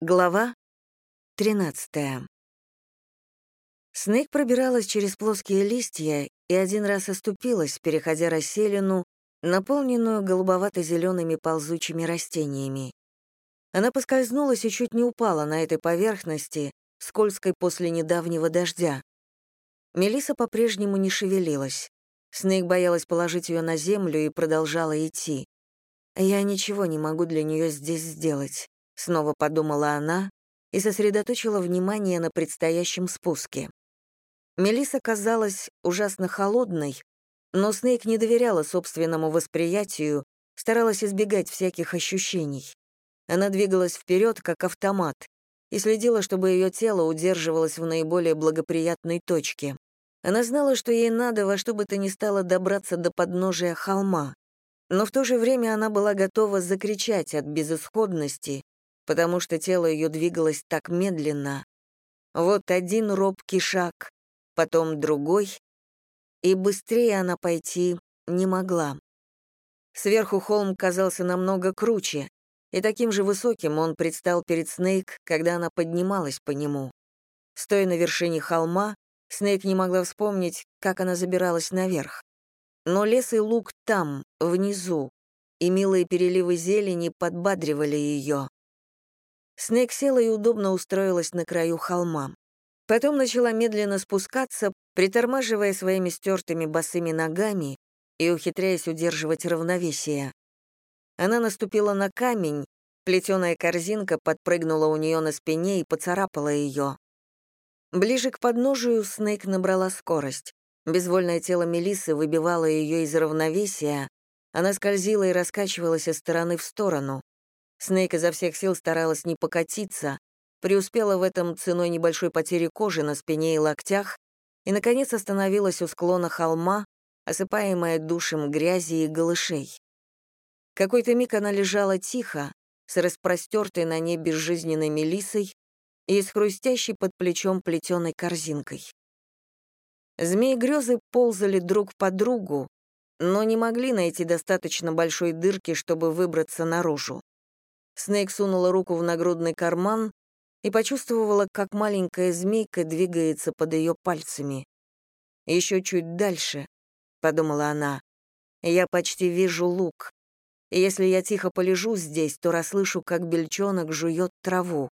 Глава 13. Снейк пробиралась через плоские листья и один раз оступилась, переходя расселину, наполненную голубовато-зелеными ползучими растениями. Она поскользнулась и чуть не упала на этой поверхности, скользкой после недавнего дождя. Мелиса по-прежнему не шевелилась. Снейк боялась положить ее на землю и продолжала идти. «Я ничего не могу для нее здесь сделать», — снова подумала она и сосредоточила внимание на предстоящем спуске. Мелиса казалась ужасно холодной, но Снейк не доверяла собственному восприятию, старалась избегать всяких ощущений. Она двигалась вперед, как автомат, и следила, чтобы ее тело удерживалось в наиболее благоприятной точке. Она знала, что ей надо во что бы то ни стало добраться до подножия холма, но в то же время она была готова закричать от безысходности, потому что тело ее двигалось так медленно. Вот один робкий шаг, потом другой, и быстрее она пойти не могла. Сверху холм казался намного круче, и таким же высоким он предстал перед Снейк, когда она поднималась по нему. Стоя на вершине холма, Снейк не могла вспомнить, как она забиралась наверх. Но лес и луг там, внизу, и милые переливы зелени подбадривали ее. Снейк села и удобно устроилась на краю холма. Потом начала медленно спускаться, притормаживая своими стертыми босыми ногами и ухитряясь удерживать равновесие. Она наступила на камень, плетеная корзинка подпрыгнула у нее на спине и поцарапала ее. Ближе к подножию Снейк набрала скорость. Безвольное тело Мелисы выбивало ее из равновесия, она скользила и раскачивалась из стороны в сторону. Снейк изо всех сил старалась не покатиться, преуспела в этом ценой небольшой потери кожи на спине и локтях и, наконец, остановилась у склона холма, осыпаемая душем грязи и голышей. Какой-то миг она лежала тихо, с распростертой на ней безжизненной мелисой, и с хрустящей под плечом плетеной корзинкой. Змеи-грезы ползали друг по другу, но не могли найти достаточно большой дырки, чтобы выбраться наружу. Снейк сунула руку в нагрудный карман и почувствовала, как маленькая змейка двигается под ее пальцами. «Еще чуть дальше», — подумала она, — «я почти вижу лук. если я тихо полежу здесь, то расслышу, как бельчонок жует траву.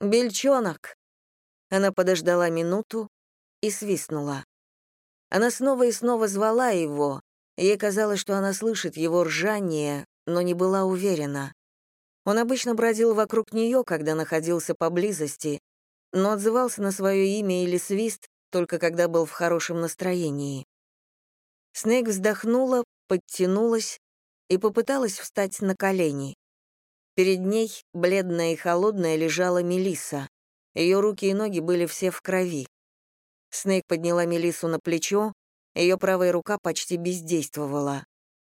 «Бельчонок!» Она подождала минуту и свистнула. Она снова и снова звала его, ей казалось, что она слышит его ржание, но не была уверена. Он обычно бродил вокруг нее, когда находился поблизости, но отзывался на свое имя или свист только когда был в хорошем настроении. Снег вздохнула, подтянулась и попыталась встать на колени. Перед ней, бледная и холодная, лежала Мелиса. Ее руки и ноги были все в крови. Снейк подняла Мелису на плечо, ее правая рука почти бездействовала.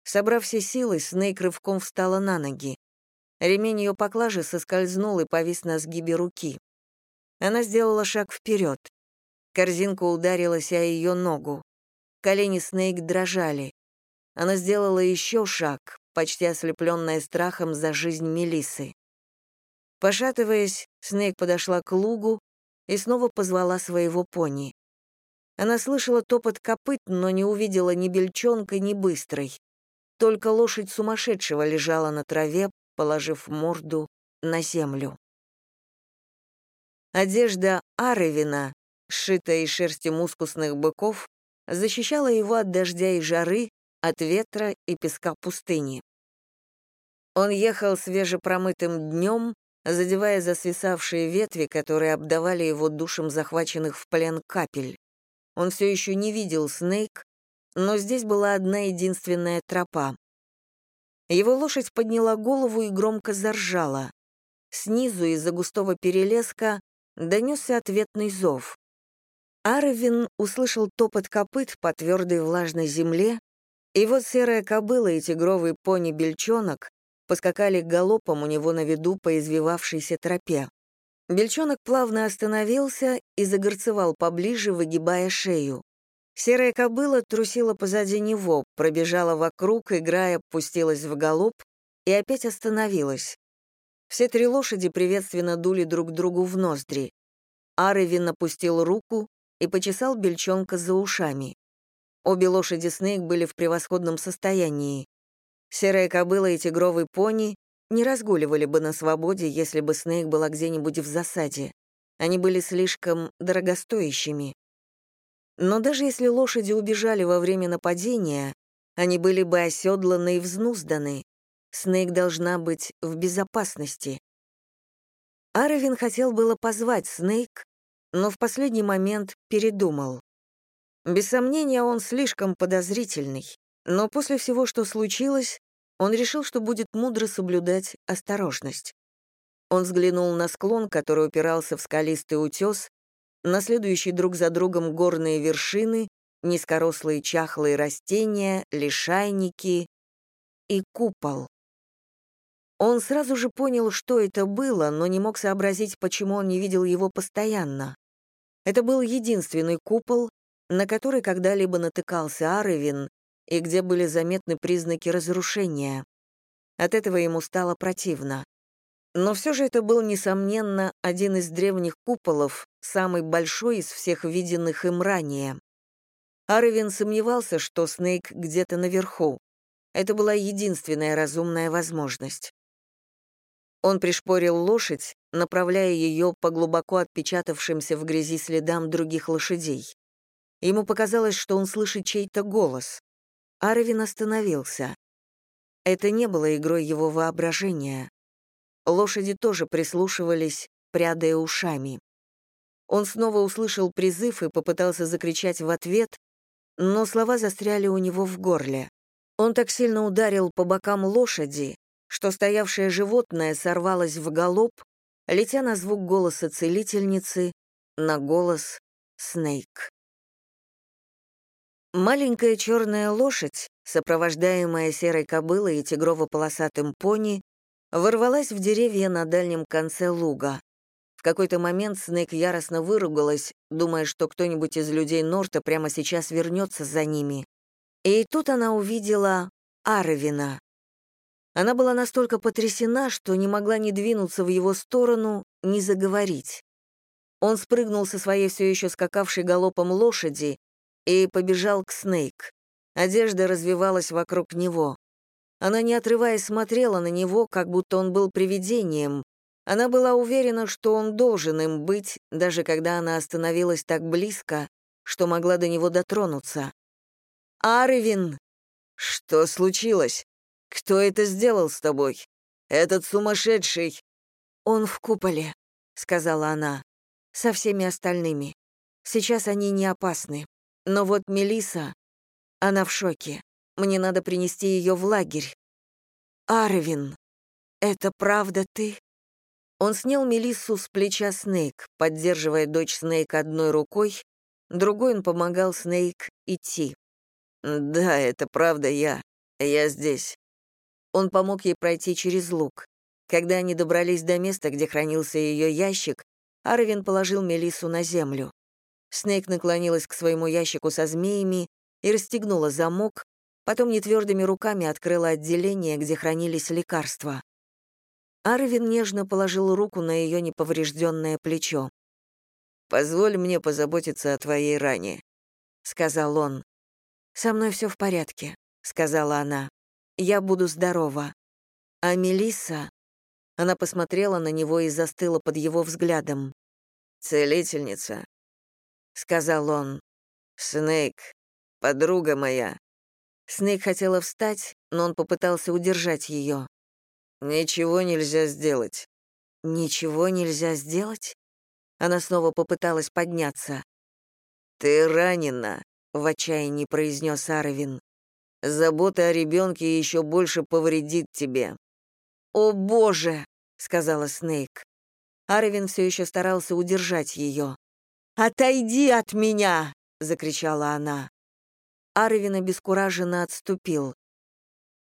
Собрав все силы, Снейк рывком встала на ноги. Ремень ее поклажи соскользнул и повис на сгибе руки. Она сделала шаг вперед. Корзинка ударилась о ее ногу. Колени Снейк дрожали. Она сделала еще шаг, почти ослепленная страхом за жизнь Мелисы. Пошатываясь, Снейк подошла к лугу и снова позвала своего пони. Она слышала топот копыт, но не увидела ни бельчонка, ни быстрой. Только лошадь сумасшедшего лежала на траве, положив морду на землю. Одежда Аревина, сшитая из шерсти мускусных быков, защищала его от дождя и жары, от ветра и песка пустыни. Он ехал свежепромытым днем, задевая за свисавшие ветви, которые обдавали его душем захваченных в плен капель. Он все еще не видел Снейк, но здесь была одна единственная тропа. Его лошадь подняла голову и громко заржала. Снизу из-за густого перелеска донесся ответный зов. Арвин услышал топот копыт по твердой влажной земле и вот серая кобыла и тигровый пони-бельчонок поскакали галопом у него на виду по извивавшейся тропе. Бельчонок плавно остановился и загорцевал поближе, выгибая шею. Серая кобыла трусила позади него, пробежала вокруг, играя, пустилась в галоп и опять остановилась. Все три лошади приветственно дули друг другу в ноздри. Аревин опустил руку и почесал бельчонка за ушами. Обе лошади Снейк были в превосходном состоянии. Серая кобыла и тигровый пони не разгуливали бы на свободе, если бы Снейк была где-нибудь в засаде. Они были слишком дорогостоящими. Но даже если лошади убежали во время нападения, они были бы оседланы и взнузданы. Снейк должна быть в безопасности. Аравин хотел было позвать Снейк, но в последний момент передумал. Без сомнения, он слишком подозрительный, но после всего, что случилось, он решил, что будет мудро соблюдать осторожность. Он взглянул на склон, который упирался в скалистый утес, на следующие друг за другом горные вершины, низкорослые чахлые растения, лишайники и купол. Он сразу же понял, что это было, но не мог сообразить, почему он не видел его постоянно. Это был единственный купол, на который когда-либо натыкался Аревин и где были заметны признаки разрушения. От этого ему стало противно. Но все же это был, несомненно, один из древних куполов, самый большой из всех виденных им ранее. Аревин сомневался, что Снейк где-то наверху. Это была единственная разумная возможность. Он пришпорил лошадь, направляя ее по глубоко отпечатавшимся в грязи следам других лошадей. Ему показалось, что он слышит чей-то голос. Арвин остановился. Это не было игрой его воображения. Лошади тоже прислушивались, прядая ушами. Он снова услышал призыв и попытался закричать в ответ, но слова застряли у него в горле. Он так сильно ударил по бокам лошади, что стоявшее животное сорвалось в галоп, летя на звук голоса целительницы, на голос Снейк. Маленькая черная лошадь, сопровождаемая серой кобылой и тигрово-полосатым пони, ворвалась в деревья на дальнем конце луга. В какой-то момент Снейк яростно выругалась, думая, что кто-нибудь из людей Норта прямо сейчас вернется за ними. И тут она увидела Арвина. Она была настолько потрясена, что не могла ни двинуться в его сторону, ни заговорить. Он спрыгнул со своей все еще скакавшей галопом лошади и побежал к Снейк. Одежда развивалась вокруг него. Она, не отрываясь, смотрела на него, как будто он был привидением. Она была уверена, что он должен им быть, даже когда она остановилась так близко, что могла до него дотронуться. «Арвин!» «Что случилось?» «Кто это сделал с тобой? Этот сумасшедший!» «Он в куполе», — сказала она, — «со всеми остальными. Сейчас они не опасны. Но вот Мелиса, она в шоке. Мне надо принести ее в лагерь. Арвин, это правда ты?» Он снял Мелиссу с плеча Снейк, поддерживая дочь Снейк одной рукой, другой он помогал Снейк идти. «Да, это правда я. Я здесь. Он помог ей пройти через луг. Когда они добрались до места, где хранился ее ящик, Арвин положил Мелиссу на землю. Снейк наклонилась к своему ящику со змеями и расстегнула замок, потом нетвердыми руками открыла отделение, где хранились лекарства. Арвин нежно положил руку на ее неповрежденное плечо. «Позволь мне позаботиться о твоей ране», — сказал он. «Со мной все в порядке», — сказала она я буду здорова. А Мелисса... Она посмотрела на него и застыла под его взглядом. «Целительница», — сказал он. «Снейк, подруга моя». Снейк хотела встать, но он попытался удержать ее. «Ничего нельзя сделать». «Ничего нельзя сделать?» Она снова попыталась подняться. «Ты ранена», — в отчаянии произнес Аровин. Забота о ребенке еще больше повредит тебе». «О, Боже!» — сказала Снейк. Арвин все еще старался удержать ее. «Отойди от меня!» — закричала она. Арвин обескураженно отступил.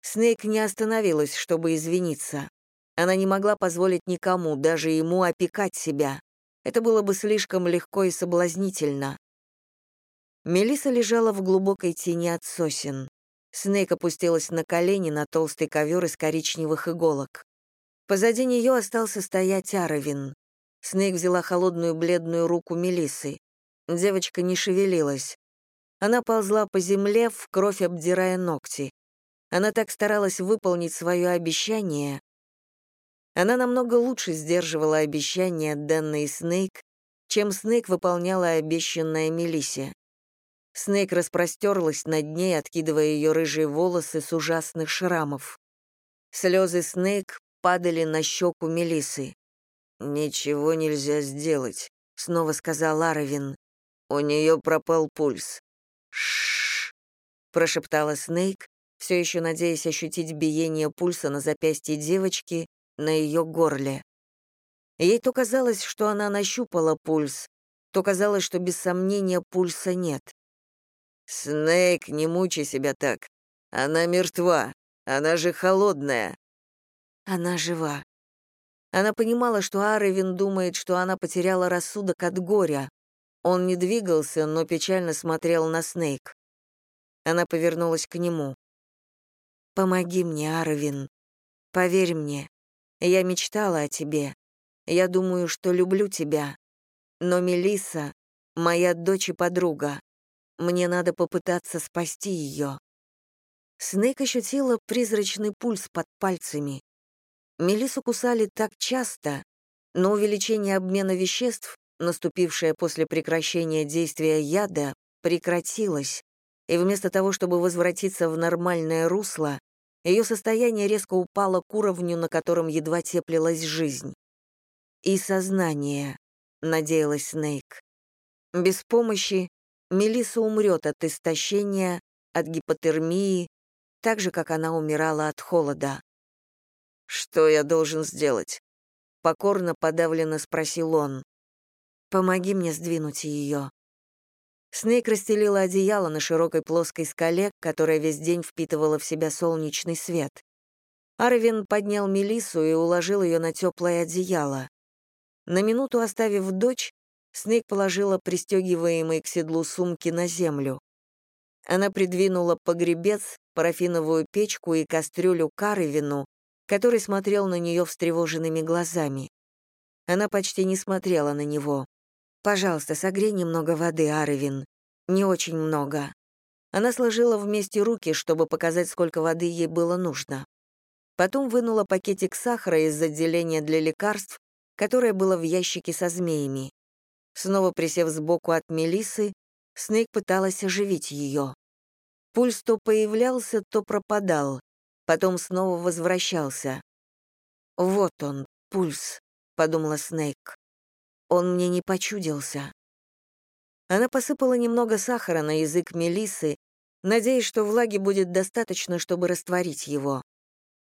Снейк не остановилась, чтобы извиниться. Она не могла позволить никому, даже ему, опекать себя. Это было бы слишком легко и соблазнительно. Мелиса лежала в глубокой тени от сосен. Снейк опустилась на колени на толстый ковер из коричневых иголок. Позади нее остался стоять Аровин. Снейк взяла холодную бледную руку Мелисы. Девочка не шевелилась. Она ползла по земле, в кровь обдирая ногти. Она так старалась выполнить свое обещание. Она намного лучше сдерживала обещания, данные Снейк, чем Снейк выполняла обещанное Мелисе. Снейк распростерлась над ней, откидывая ее рыжие волосы с ужасных шрамов. Слезы Снейк падали на щеку Мелисы. «Ничего нельзя сделать», — снова сказал Аровин. «У нее пропал пульс». «Ш-ш-ш», прошептала Снейк, все еще надеясь ощутить биение пульса на запястье девочки, на ее горле. Ей то казалось, что она нащупала пульс, то казалось, что без сомнения пульса нет. «Снейк, не мучай себя так. Она мертва. Она же холодная». Она жива. Она понимала, что Аровин думает, что она потеряла рассудок от горя. Он не двигался, но печально смотрел на Снейк. Она повернулась к нему. «Помоги мне, Аровин. Поверь мне. Я мечтала о тебе. Я думаю, что люблю тебя. Но Мелиса моя дочь и подруга. Мне надо попытаться спасти ее». Снейк ощутила призрачный пульс под пальцами. Мелису кусали так часто, но увеличение обмена веществ, наступившее после прекращения действия яда, прекратилось, и вместо того, чтобы возвратиться в нормальное русло, ее состояние резко упало к уровню, на котором едва теплилась жизнь. И сознание, надеялась Снейк. Без помощи Мелиса умрет от истощения, от гипотермии, так же, как она умирала от холода. «Что я должен сделать?» Покорно подавленно спросил он. «Помоги мне сдвинуть ее». Снейк расстелила одеяло на широкой плоской скале, которая весь день впитывала в себя солнечный свет. Арвин поднял Мелису и уложил ее на теплое одеяло. На минуту оставив дочь, Снейк положила пристегиваемые к седлу сумки на землю. Она придвинула погребец, парафиновую печку и кастрюлю к Арвину, который смотрел на нее встревоженными глазами. Она почти не смотрела на него. «Пожалуйста, согрей немного воды, Арвин. Не очень много». Она сложила вместе руки, чтобы показать, сколько воды ей было нужно. Потом вынула пакетик сахара из отделения для лекарств, которое было в ящике со змеями. Снова присев сбоку от Мелисы, Снейк пыталась оживить ее. Пульс то появлялся, то пропадал потом снова возвращался. «Вот он, пульс», — подумала Снейк. «Он мне не почудился». Она посыпала немного сахара на язык Мелисы, надеясь, что влаги будет достаточно, чтобы растворить его.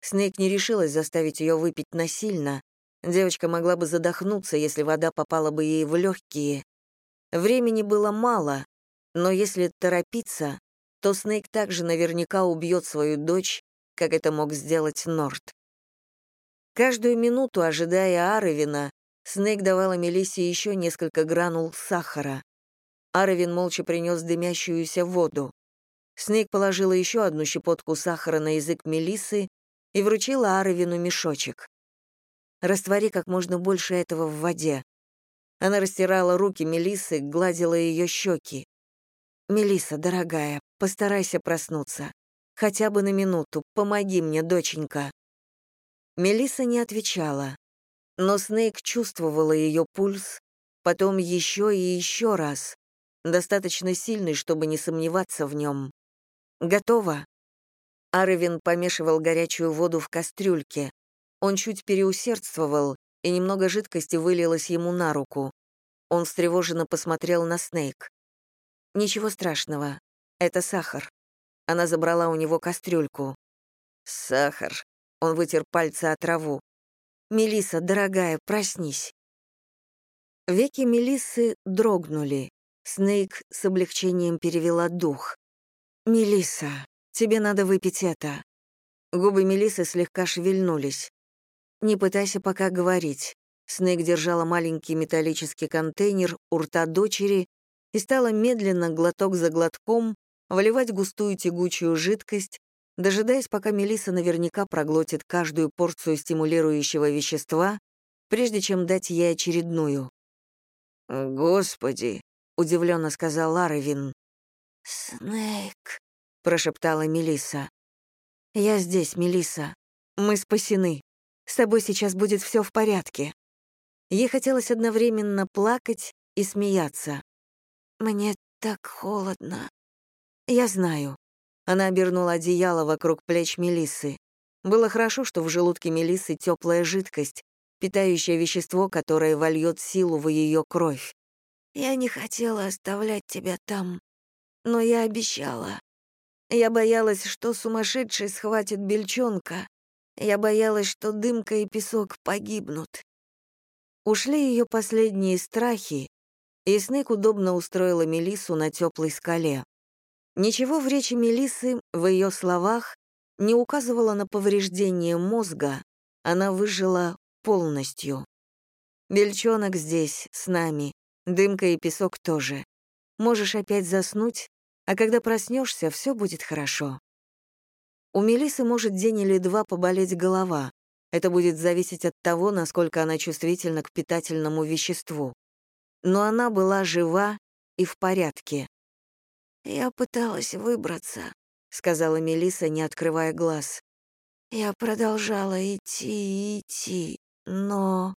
Снейк не решилась заставить ее выпить насильно. Девочка могла бы задохнуться, если вода попала бы ей в легкие. Времени было мало, но если торопиться, то Снейк также наверняка убьет свою дочь как это мог сделать Норт. Каждую минуту, ожидая Аровина, Снейк давала Мелиссе еще несколько гранул сахара. Аровин молча принес дымящуюся воду. Снейк положила еще одну щепотку сахара на язык Мелисы и вручила Аровину мешочек. «Раствори как можно больше этого в воде». Она растирала руки Мелисы, гладила ее щеки. «Мелисса, дорогая, постарайся проснуться. Хотя бы на минуту. Помоги мне, доченька». Мелиса не отвечала, но Снейк чувствовала ее пульс, потом еще и еще раз, достаточно сильный, чтобы не сомневаться в нем. «Готово». Аровин помешивал горячую воду в кастрюльке. Он чуть переусердствовал, и немного жидкости вылилось ему на руку. Он встревоженно посмотрел на Снейк. «Ничего страшного. Это сахар». Она забрала у него кастрюльку. «Сахар». Он вытер пальцы о траву. Мелиса, дорогая, проснись». Веки Мелиссы дрогнули. Снейк с облегчением перевела дух. Мелиса, тебе надо выпить это». Губы Мелисы слегка шевельнулись. «Не пытайся пока говорить». Снейк держала маленький металлический контейнер у рта дочери и стала медленно, глоток за глотком, выливать густую тягучую жидкость, дожидаясь, пока Мелиса наверняка проглотит каждую порцию стимулирующего вещества, прежде чем дать ей очередную. «Господи!» — удивленно сказал Ларовин. «Снейк», — прошептала Мелиса. «Я здесь, Мелиса. Мы спасены. С тобой сейчас будет все в порядке». Ей хотелось одновременно плакать и смеяться. «Мне так холодно». «Я знаю». Она обернула одеяло вокруг плеч Мелисы. Было хорошо, что в желудке Мелисы теплая жидкость, питающее вещество, которое вольет силу в ее кровь. «Я не хотела оставлять тебя там, но я обещала. Я боялась, что сумасшедший схватит бельчонка. Я боялась, что дымка и песок погибнут. Ушли ее последние страхи, и Снейк удобно устроила Мелиссу на теплой скале. Ничего в речи Мелисы, в ее словах, не указывало на повреждение мозга, она выжила полностью. Бельчонок здесь, с нами, дымка и песок тоже. Можешь опять заснуть, а когда проснешься, все будет хорошо. У Мелисы может день или два поболеть голова. Это будет зависеть от того, насколько она чувствительна к питательному веществу. Но она была жива и в порядке. «Я пыталась выбраться», — сказала Мелиса, не открывая глаз. «Я продолжала идти и идти, но...»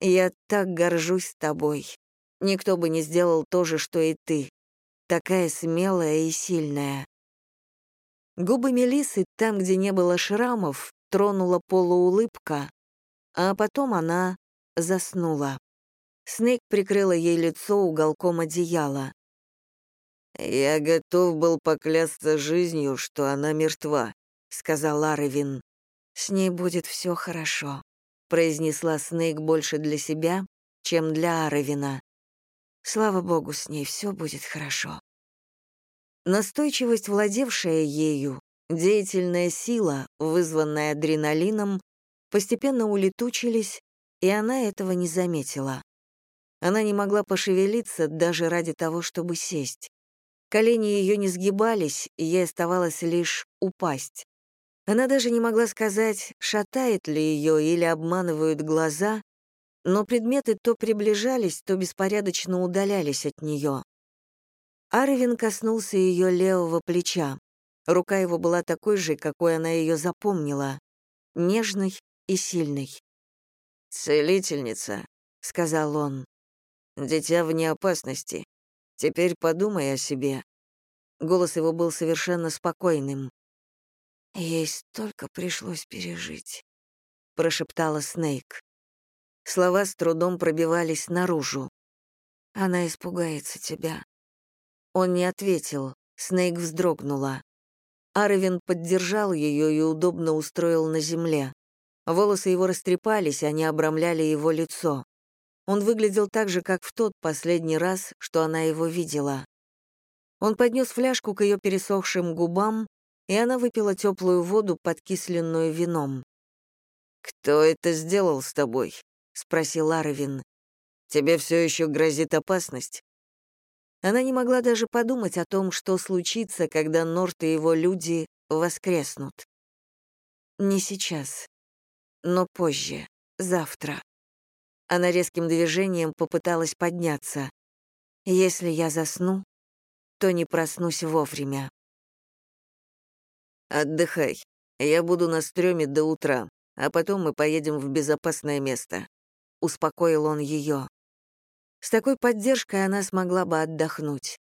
«Я так горжусь тобой. Никто бы не сделал то же, что и ты. Такая смелая и сильная». Губы Мелисы, там, где не было шрамов, тронула полуулыбка, а потом она заснула. Снейк прикрыла ей лицо уголком одеяла. «Я готов был поклясться жизнью, что она мертва», — сказал Арвин. «С ней будет все хорошо», — произнесла Снейк больше для себя, чем для Аровина. «Слава богу, с ней все будет хорошо». Настойчивость, владевшая ею, деятельная сила, вызванная адреналином, постепенно улетучились, и она этого не заметила. Она не могла пошевелиться даже ради того, чтобы сесть. Колени ее не сгибались, и ей оставалось лишь упасть. Она даже не могла сказать, шатает ли ее или обманывают глаза, но предметы то приближались, то беспорядочно удалялись от нее. Арвин коснулся ее левого плеча. Рука его была такой же, какой она ее запомнила, нежной и сильной. «Целительница», — сказал он. «Дитя вне опасности. Теперь подумай о себе». Голос его был совершенно спокойным. «Ей столько пришлось пережить», — прошептала Снейк. Слова с трудом пробивались наружу. «Она испугается тебя. Он не ответил. Снейк вздрогнула. Аровин поддержал ее и удобно устроил на земле. Волосы его растрепались, они обрамляли его лицо. Он выглядел так же, как в тот последний раз, что она его видела. Он поднес фляжку к ее пересохшим губам, и она выпила теплую воду, подкисленную вином. «Кто это сделал с тобой?» — спросил Аровин. «Тебе все еще грозит опасность?» Она не могла даже подумать о том, что случится, когда Норт и его люди воскреснут. Не сейчас, но позже, завтра. Она резким движением попыталась подняться. Если я засну, то не проснусь вовремя. «Отдыхай. Я буду на стреме до утра, а потом мы поедем в безопасное место», — успокоил он ее. С такой поддержкой она смогла бы отдохнуть.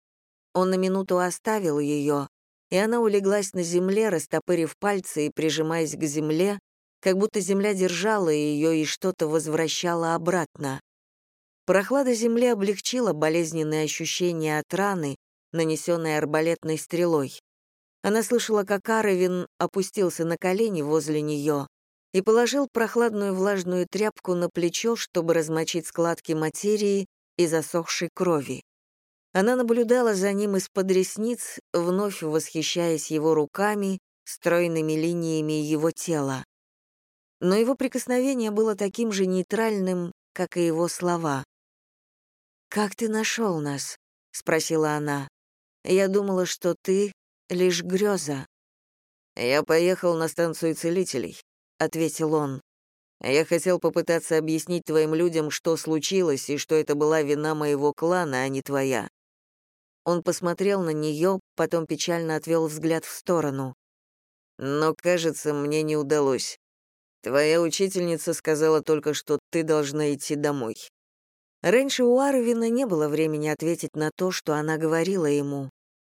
Он на минуту оставил ее, и она улеглась на земле, растопырив пальцы и прижимаясь к земле, как будто земля держала ее и что-то возвращала обратно. Прохлада земли облегчила болезненные ощущения от раны, нанесенной арбалетной стрелой. Она слышала, как Аровин опустился на колени возле нее и положил прохладную влажную тряпку на плечо, чтобы размочить складки материи, и засохшей крови. Она наблюдала за ним из-под ресниц, вновь восхищаясь его руками, стройными линиями его тела. Но его прикосновение было таким же нейтральным, как и его слова. «Как ты нашел нас?» — спросила она. «Я думала, что ты — лишь греза». «Я поехал на станцию целителей», — ответил он. «Я хотел попытаться объяснить твоим людям, что случилось, и что это была вина моего клана, а не твоя». Он посмотрел на нее, потом печально отвел взгляд в сторону. «Но, кажется, мне не удалось. Твоя учительница сказала только, что ты должна идти домой». Раньше у Арвина не было времени ответить на то, что она говорила ему,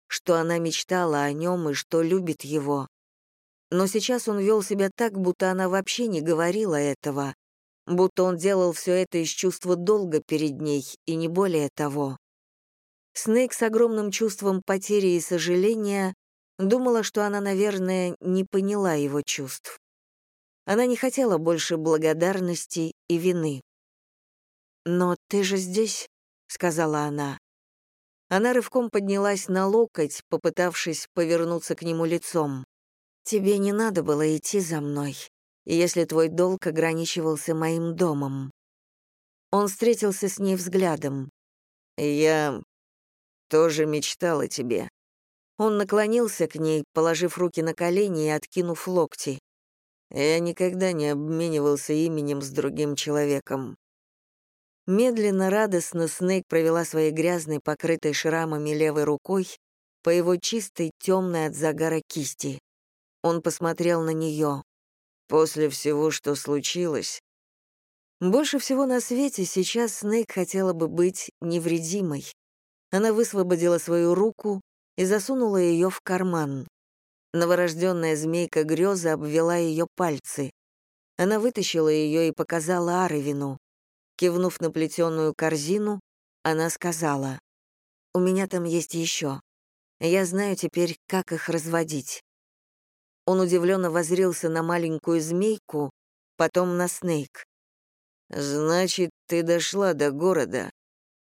что она мечтала о нем и что любит его. Но сейчас он вел себя так, будто она вообще не говорила этого, будто он делал все это из чувства долга перед ней и не более того. Снейк с огромным чувством потери и сожаления думала, что она, наверное, не поняла его чувств. Она не хотела больше благодарности и вины. «Но ты же здесь», — сказала она. Она рывком поднялась на локоть, попытавшись повернуться к нему лицом. «Тебе не надо было идти за мной, если твой долг ограничивался моим домом». Он встретился с ней взглядом. «Я тоже мечтал о тебе». Он наклонился к ней, положив руки на колени и откинув локти. «Я никогда не обменивался именем с другим человеком. Медленно, радостно Снейк провела своей грязной, покрытой шрамами левой рукой по его чистой, темной от загара кисти. Он посмотрел на нее. После всего, что случилось... Больше всего на свете сейчас Снейк хотела бы быть невредимой. Она высвободила свою руку и засунула ее в карман. Новорожденная змейка греза обвела ее пальцы. Она вытащила ее и показала Аровину. Кивнув на плетеную корзину, она сказала, «У меня там есть еще. Я знаю теперь, как их разводить». Он удивленно возрился на маленькую змейку, потом на Снейк. «Значит, ты дошла до города.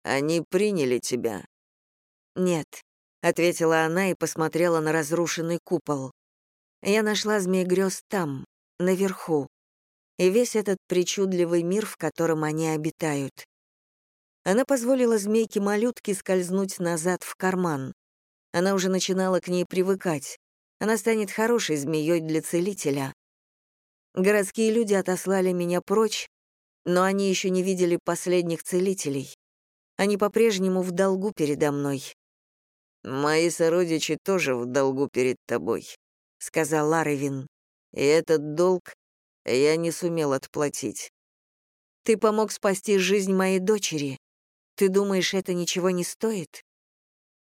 Они приняли тебя?» «Нет», — ответила она и посмотрела на разрушенный купол. «Я нашла змей грез там, наверху и весь этот причудливый мир, в котором они обитают. Она позволила змейке-малютке скользнуть назад в карман. Она уже начинала к ней привыкать. Она станет хорошей змеей для целителя. Городские люди отослали меня прочь, но они еще не видели последних целителей. Они по-прежнему в долгу передо мной. «Мои сородичи тоже в долгу перед тобой», — сказал Ларовин. «И этот долг я не сумел отплатить. Ты помог спасти жизнь моей дочери. Ты думаешь, это ничего не стоит?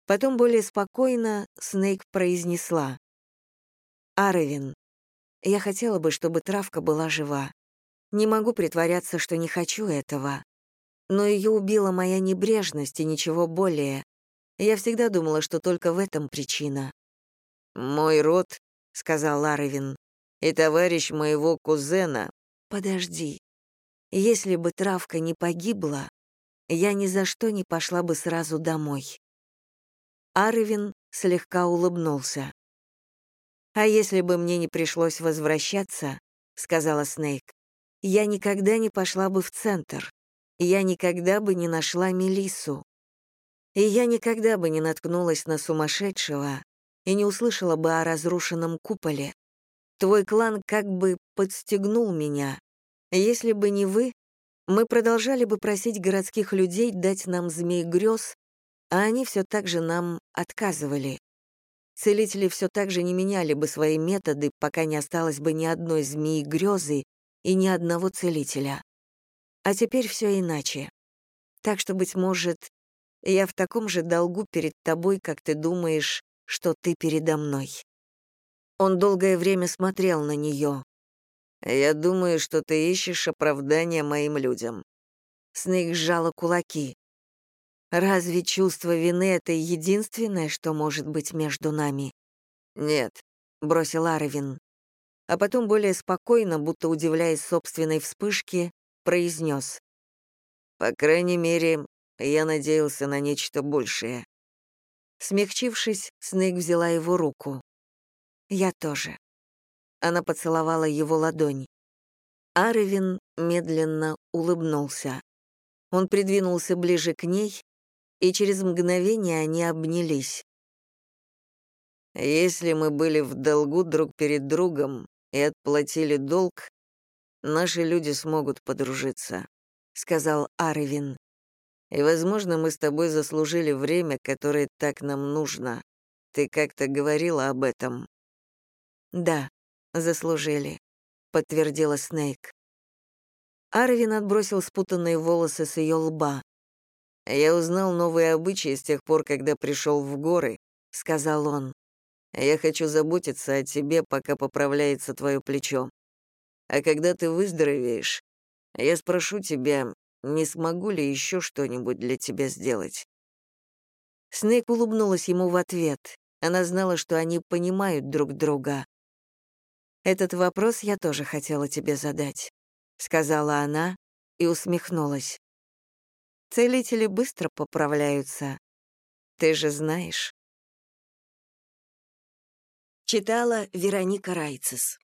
Потом более спокойно Снейк произнесла. «Аровин, я хотела бы, чтобы травка была жива. Не могу притворяться, что не хочу этого. Но ее убила моя небрежность и ничего более. Я всегда думала, что только в этом причина». «Мой род», — сказал Аровин, и товарищ моего кузена. Подожди. Если бы травка не погибла, я ни за что не пошла бы сразу домой. Арвин слегка улыбнулся. «А если бы мне не пришлось возвращаться, — сказала Снейк, — я никогда не пошла бы в центр, я никогда бы не нашла Мелиссу, и я никогда бы не наткнулась на сумасшедшего и не услышала бы о разрушенном куполе. Твой клан как бы подстегнул меня. Если бы не вы, мы продолжали бы просить городских людей дать нам змей грез, а они все так же нам отказывали. Целители все так же не меняли бы свои методы, пока не осталось бы ни одной змеи грезы и ни одного целителя. А теперь все иначе. Так что, быть может, я в таком же долгу перед тобой, как ты думаешь, что ты передо мной. Он долгое время смотрел на нее. «Я думаю, что ты ищешь оправдания моим людям». Снейк сжала кулаки. «Разве чувство вины — это единственное, что может быть между нами?» «Нет», — бросил Арвин. А потом более спокойно, будто удивляясь собственной вспышке, произнес. «По крайней мере, я надеялся на нечто большее». Смягчившись, Снейк взяла его руку. Я тоже. Она поцеловала его ладонь. Арвин медленно улыбнулся. Он придвинулся ближе к ней, и через мгновение они обнялись. Если мы были в долгу друг перед другом и отплатили долг, наши люди смогут подружиться», — сказал Арвин. «И, возможно, мы с тобой заслужили время, которое так нам нужно. Ты как-то говорила об этом». «Да, заслужили», — подтвердила Снейк. Арвин отбросил спутанные волосы с ее лба. «Я узнал новые обычаи с тех пор, когда пришел в горы», — сказал он. «Я хочу заботиться о тебе, пока поправляется твое плечо. А когда ты выздоровеешь, я спрошу тебя, не смогу ли еще что-нибудь для тебя сделать». Снейк улыбнулась ему в ответ. Она знала, что они понимают друг друга. «Этот вопрос я тоже хотела тебе задать», — сказала она и усмехнулась. «Целители быстро поправляются. Ты же знаешь». Читала Вероника Райцес.